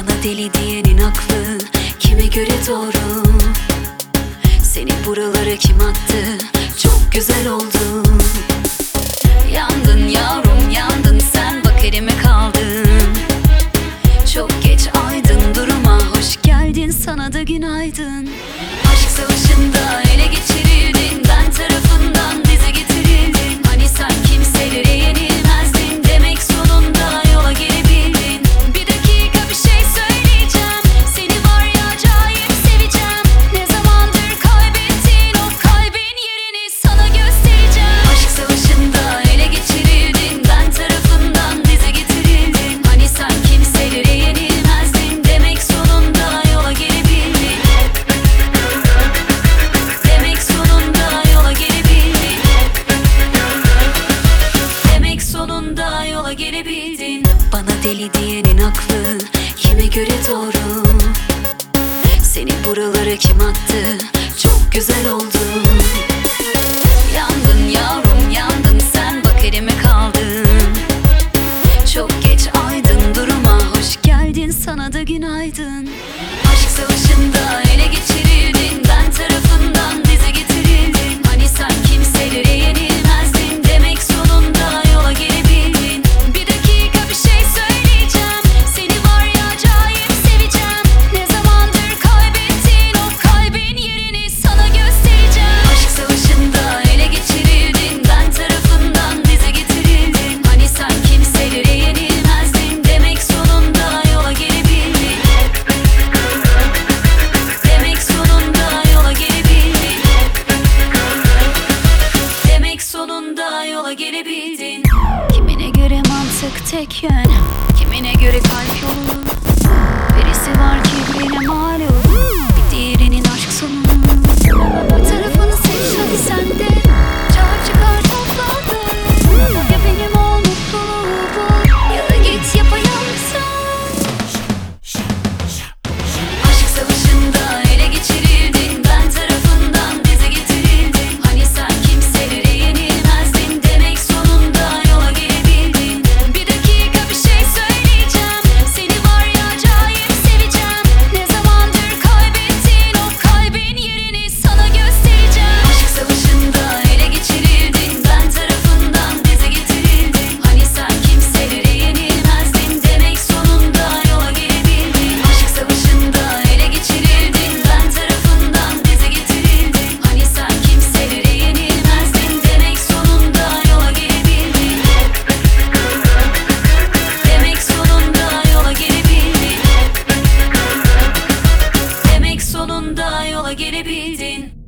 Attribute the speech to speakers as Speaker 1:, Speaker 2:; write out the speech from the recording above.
Speaker 1: Bana deli diyenin aklı kime göre doğru? Seni buralara kim attı? Çok güzel oldun gelebildin Bana deli diyenin aklı kime göre doğru. Seni buralara kim attı? Çok güzel oldun Yandın yavrum yandın sen bak elime kaldın. Çok geç aydın duruma hoş geldin sana da günaydın. Aşk savaşı gelebildin Kimine göre mantık tek yön Kimine göre kalp yolu magazine.